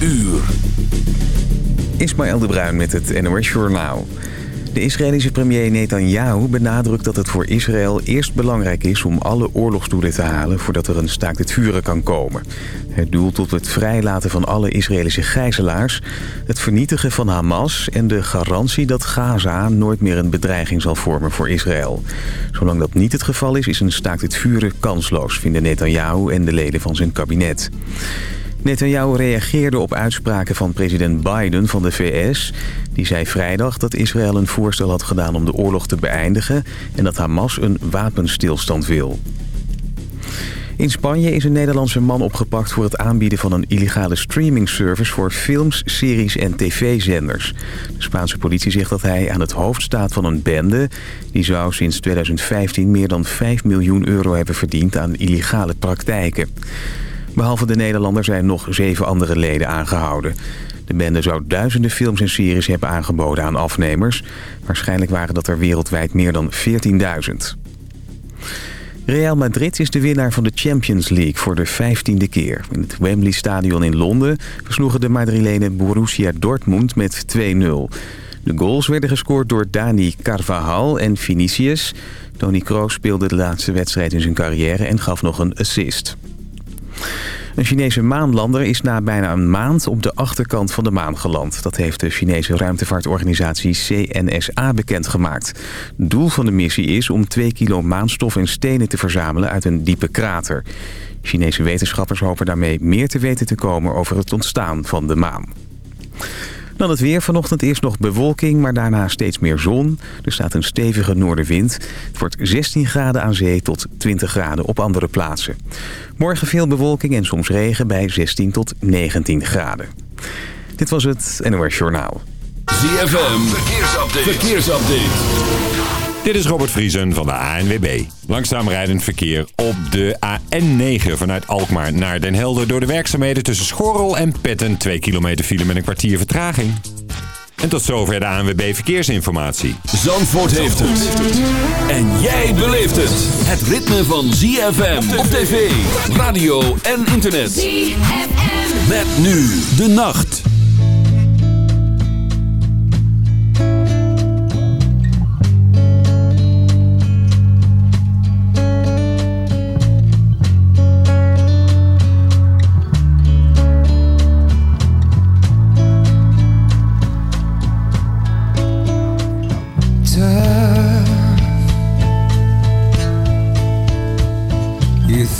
uur. Ismaël de Bruin met het NOS Journaal. De Israëlische premier Netanyahu benadrukt dat het voor Israël eerst belangrijk is om alle oorlogsdoelen te halen voordat er een staakt het vuren kan komen. Het doel tot het vrijlaten van alle Israëlische gijzelaars, het vernietigen van Hamas en de garantie dat Gaza nooit meer een bedreiging zal vormen voor Israël. Zolang dat niet het geval is, is een staakt het vuren kansloos, vinden Netanyahu en de leden van zijn kabinet. Netanyahu reageerde op uitspraken van president Biden van de VS. Die zei vrijdag dat Israël een voorstel had gedaan om de oorlog te beëindigen... en dat Hamas een wapenstilstand wil. In Spanje is een Nederlandse man opgepakt voor het aanbieden van een illegale streamingservice voor films, series en tv-zenders. De Spaanse politie zegt dat hij aan het hoofd staat van een bende. Die zou sinds 2015 meer dan 5 miljoen euro hebben verdiend aan illegale praktijken. Behalve de Nederlander zijn nog zeven andere leden aangehouden. De bende zou duizenden films en series hebben aangeboden aan afnemers. Waarschijnlijk waren dat er wereldwijd meer dan 14.000. Real Madrid is de winnaar van de Champions League voor de vijftiende keer. In het Wembley Stadion in Londen versloegen de Madrilenen Borussia Dortmund met 2-0. De goals werden gescoord door Dani Carvajal en Vinicius. Toni Kroos speelde de laatste wedstrijd in zijn carrière en gaf nog een assist. Een Chinese maanlander is na bijna een maand op de achterkant van de maan geland. Dat heeft de Chinese ruimtevaartorganisatie CNSA bekendgemaakt. Doel van de missie is om 2 kilo maanstof en stenen te verzamelen uit een diepe krater. Chinese wetenschappers hopen daarmee meer te weten te komen over het ontstaan van de maan. Dan het weer. Vanochtend eerst nog bewolking, maar daarna steeds meer zon. Er staat een stevige noordenwind. Het wordt 16 graden aan zee tot 20 graden op andere plaatsen. Morgen veel bewolking en soms regen bij 16 tot 19 graden. Dit was het NOS Journaal. ZFM, verkeersupdate. verkeersupdate. Dit is Robert Vriesen van de ANWB. Langzaam rijdend verkeer op de AN9 vanuit Alkmaar naar Den Helder... door de werkzaamheden tussen Schorrel en Petten. 2 kilometer file met een kwartier vertraging. En tot zover de ANWB Verkeersinformatie. Zandvoort heeft het. En jij beleeft het. Het ritme van ZFM op tv, radio en internet. ZFM. Met nu de nacht.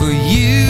for you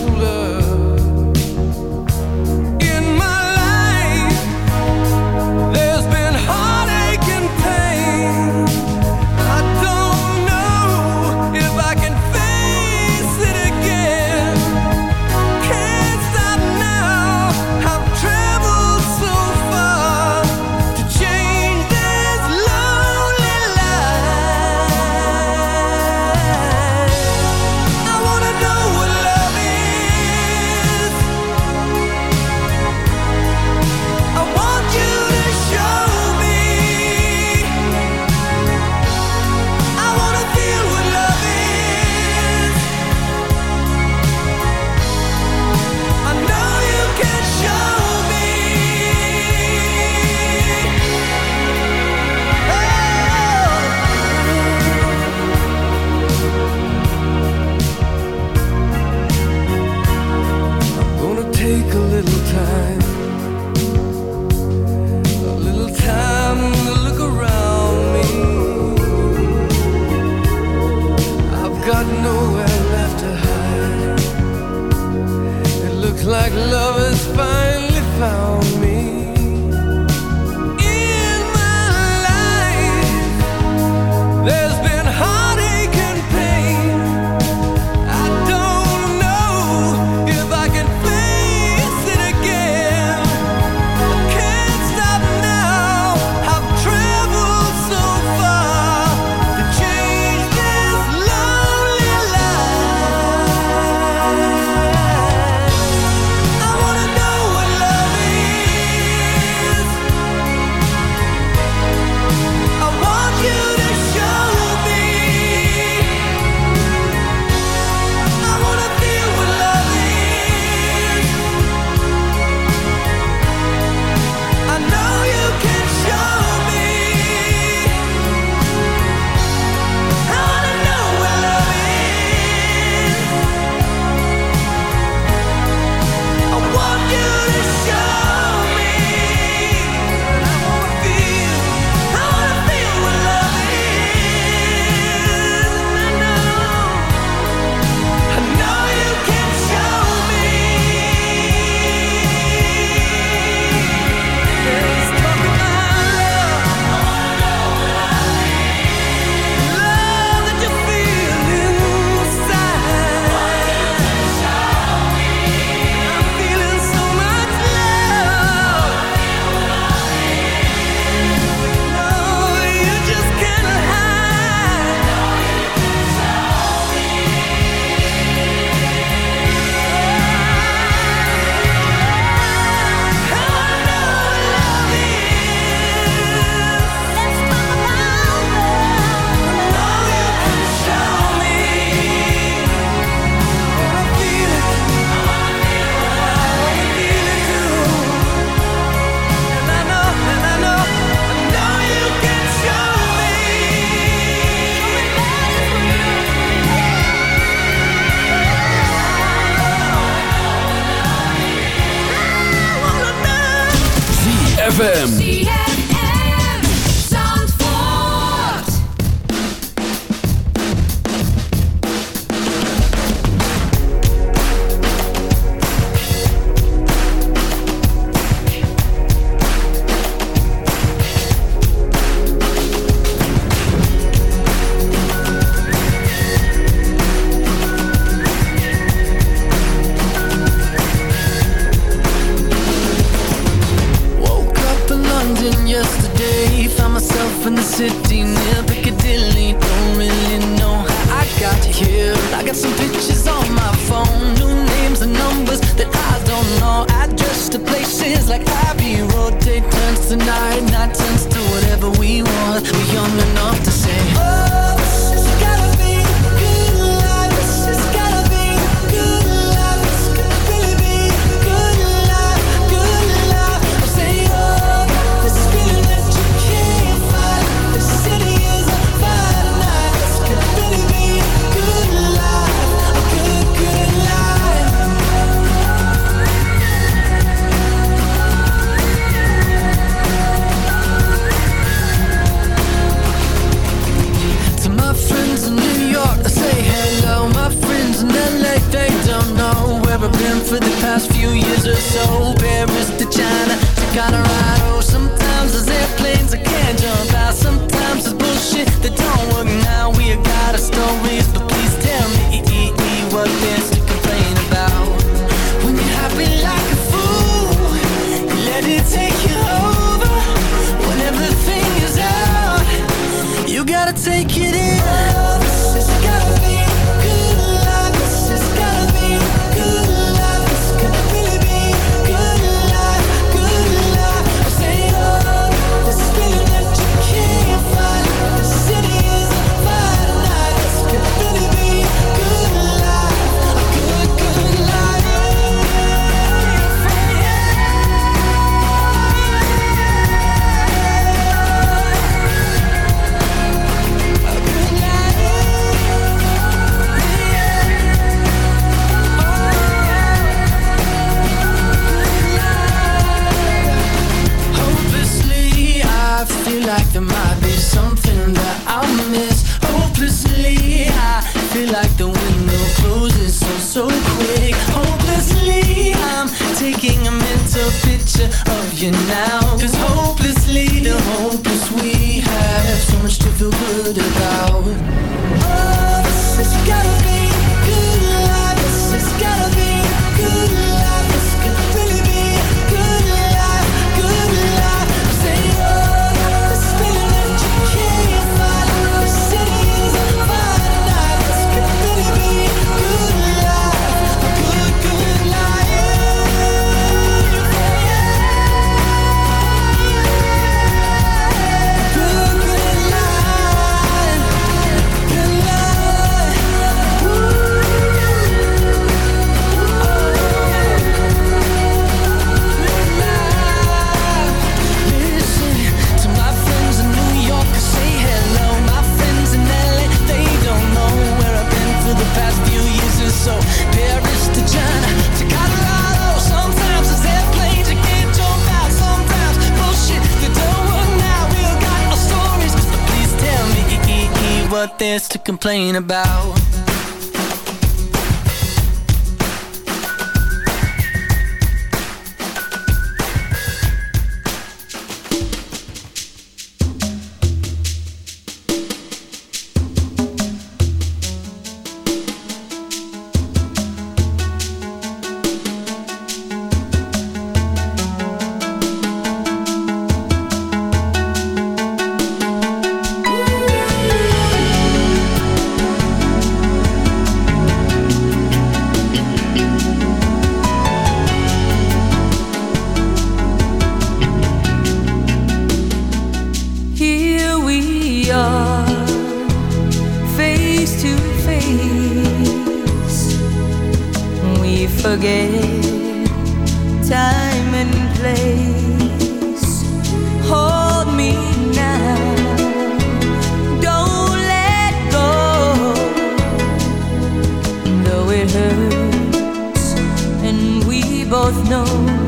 a little both know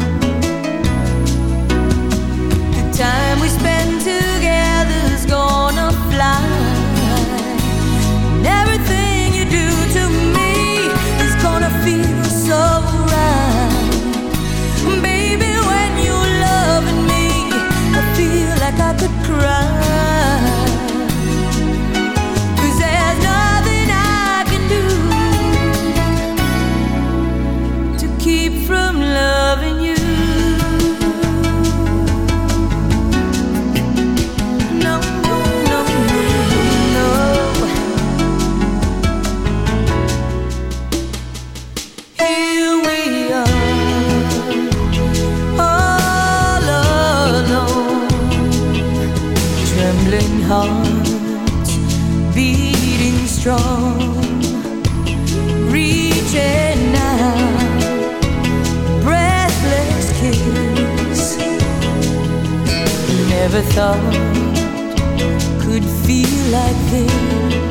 strong, reaching out, breathless kiss. Never thought could feel like this.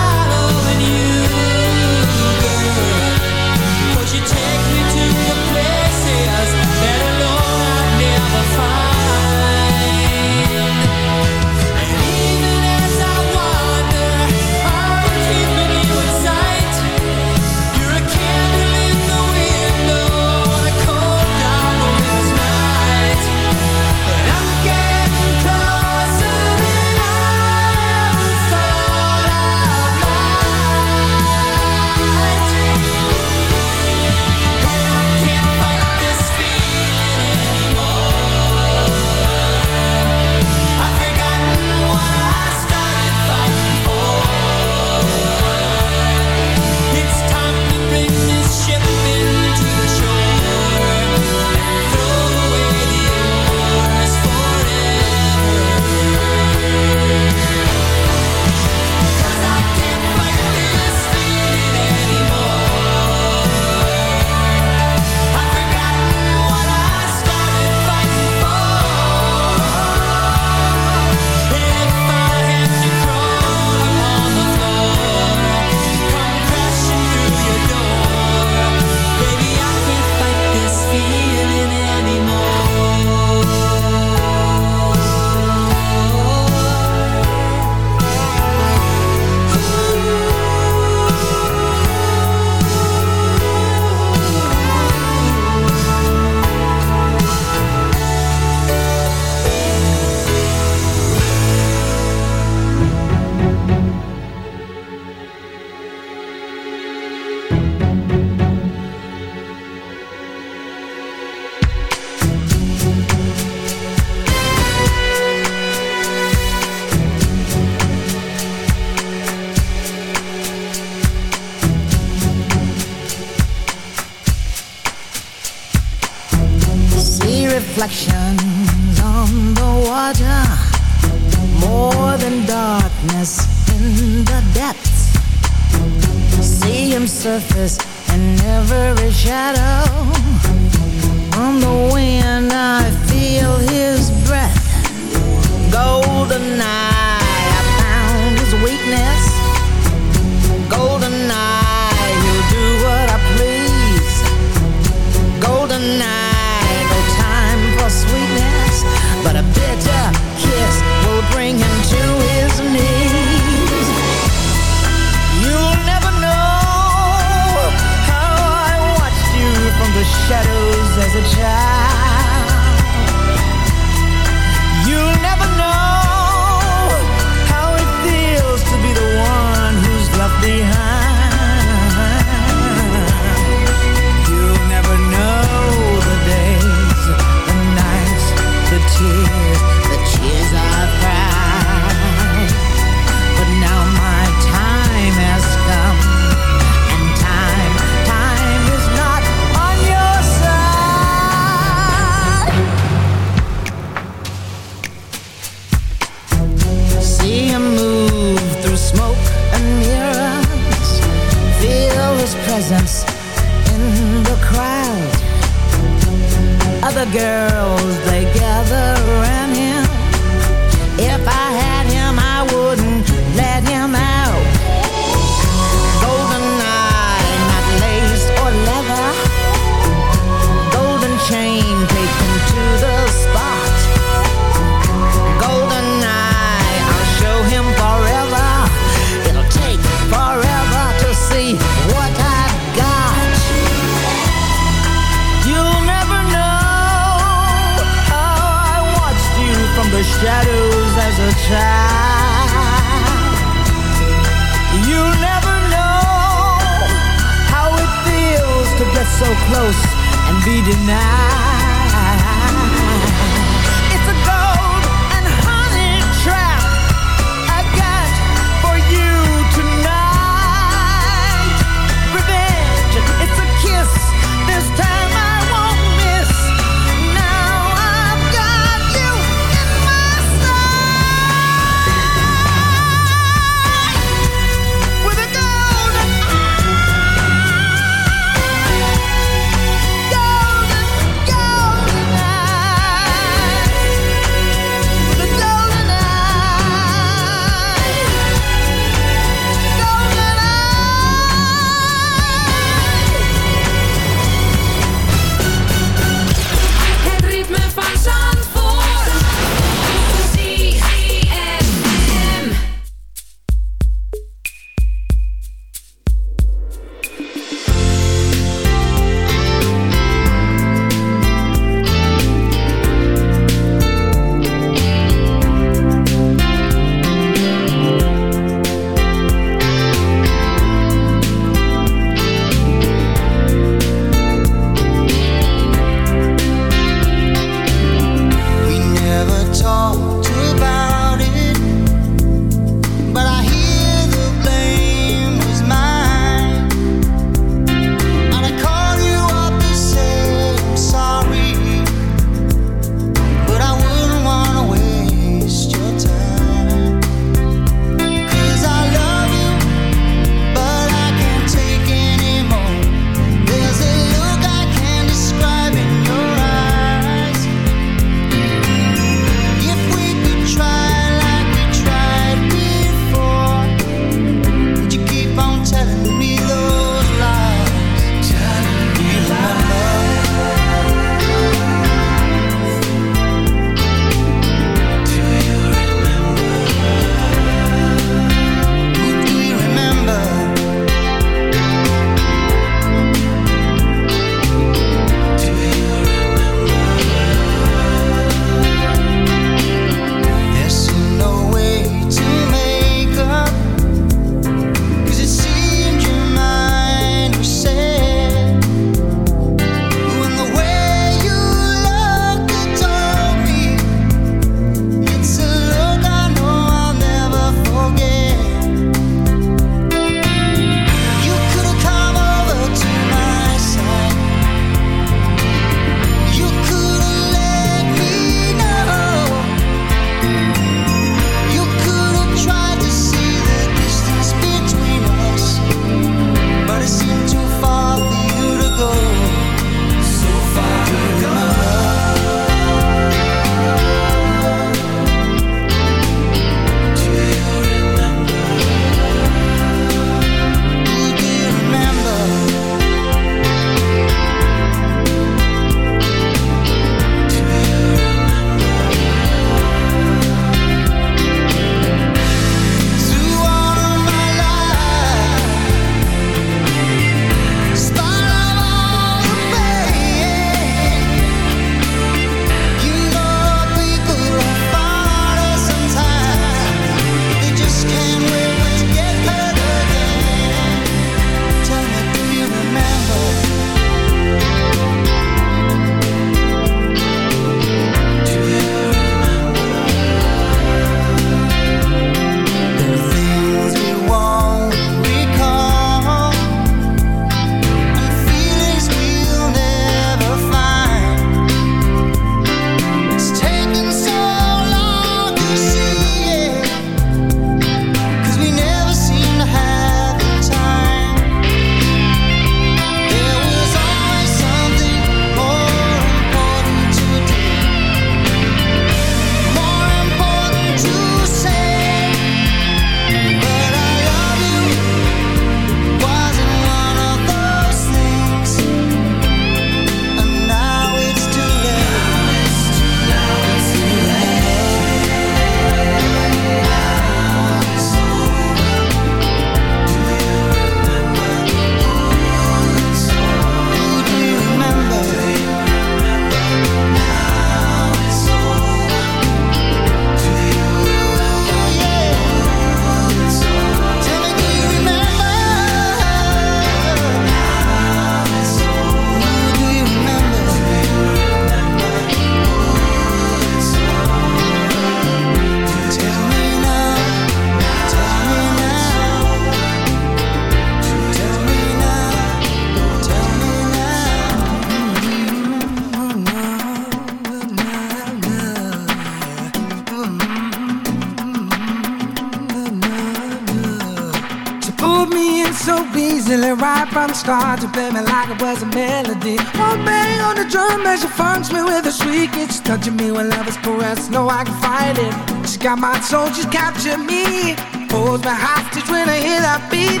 pleasure funds me with a shriek. It's touching me when love is caressed. No, I can fight it. She got my soul, she's captured me. Holds me hostage when I hear that beat.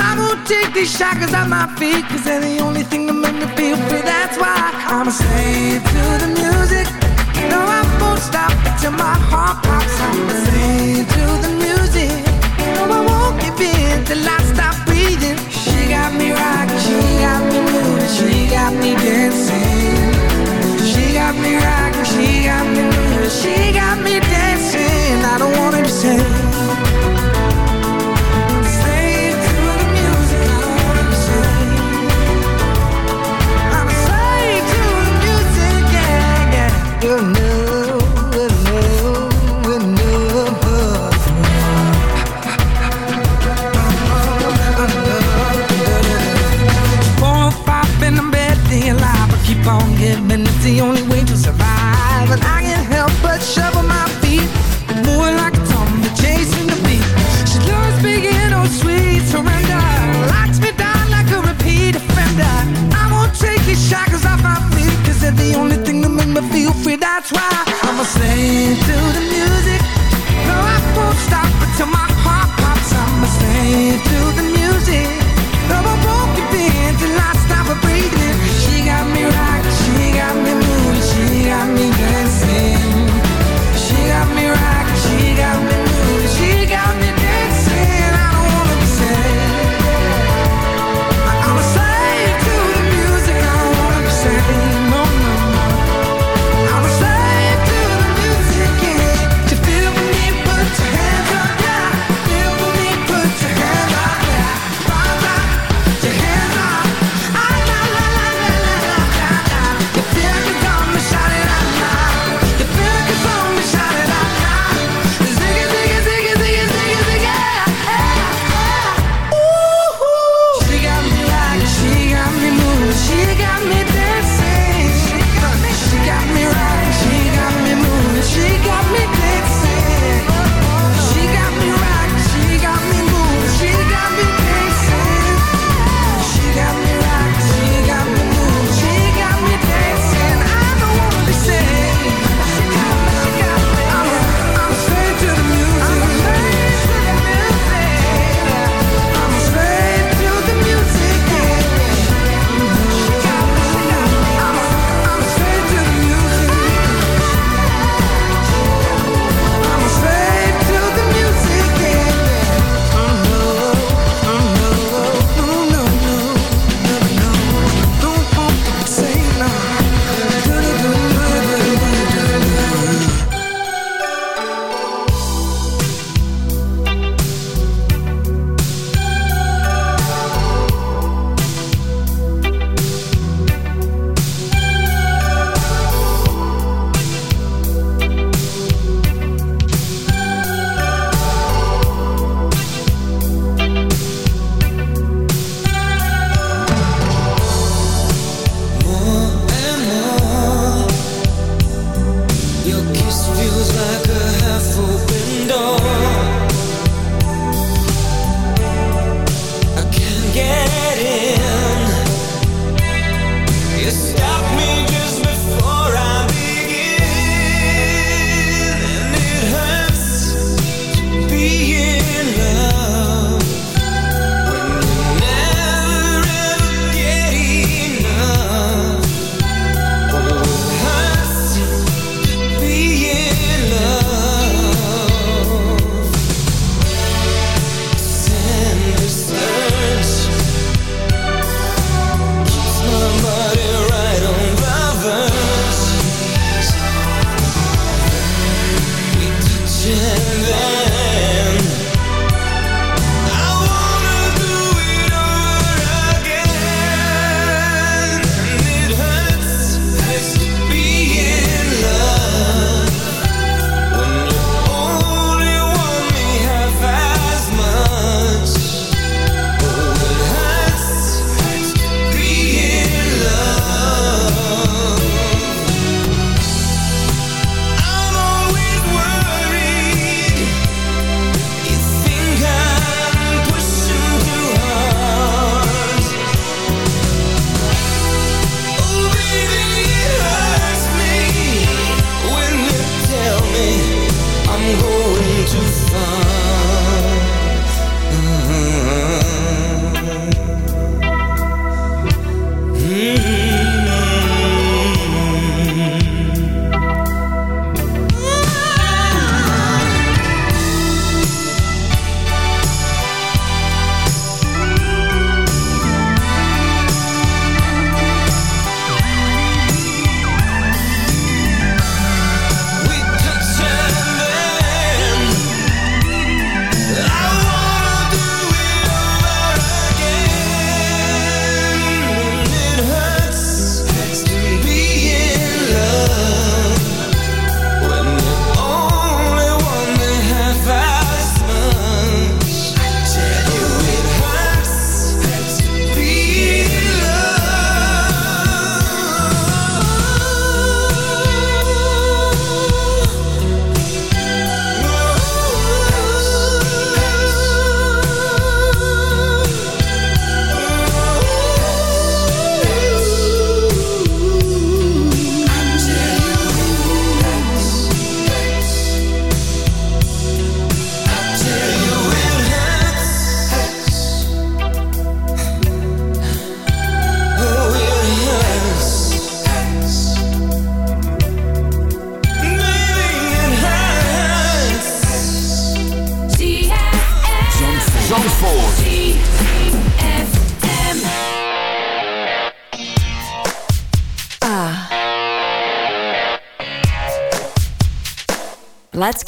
I won't take these shackles off my feet, cause they're the only thing that make me feel free. That's why I'm a slave to the music. No, I won't stop till my heart pops. I'm a slave to the music. No, I won't give in till I stop breathing. She got me rocking.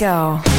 Go.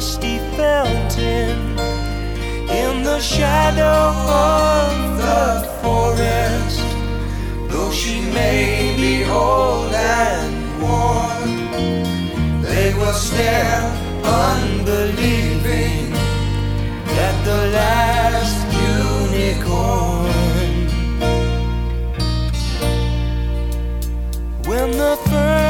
Fountain, in the shadow of the forest. Though she may be old and worn, they will stare unbelieving at the last unicorn. When the first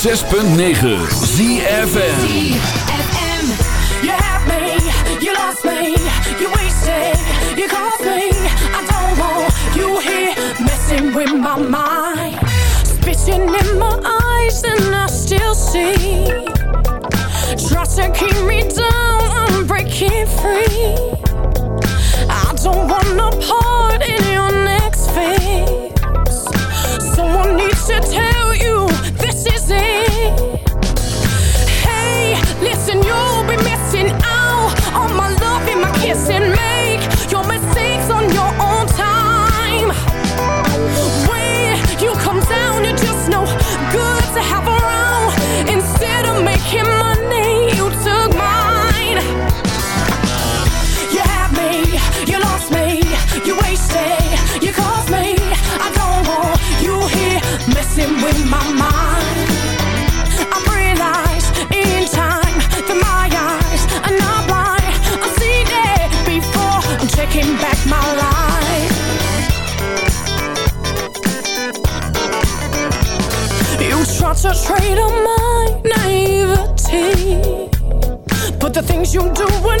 106.9 ZFM with my mind. Spitting in my eyes and I still see. Try to keep me down, I'm breaking free. I don't want no part in trade on my naivety, but the things you do and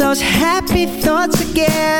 those happy thoughts again.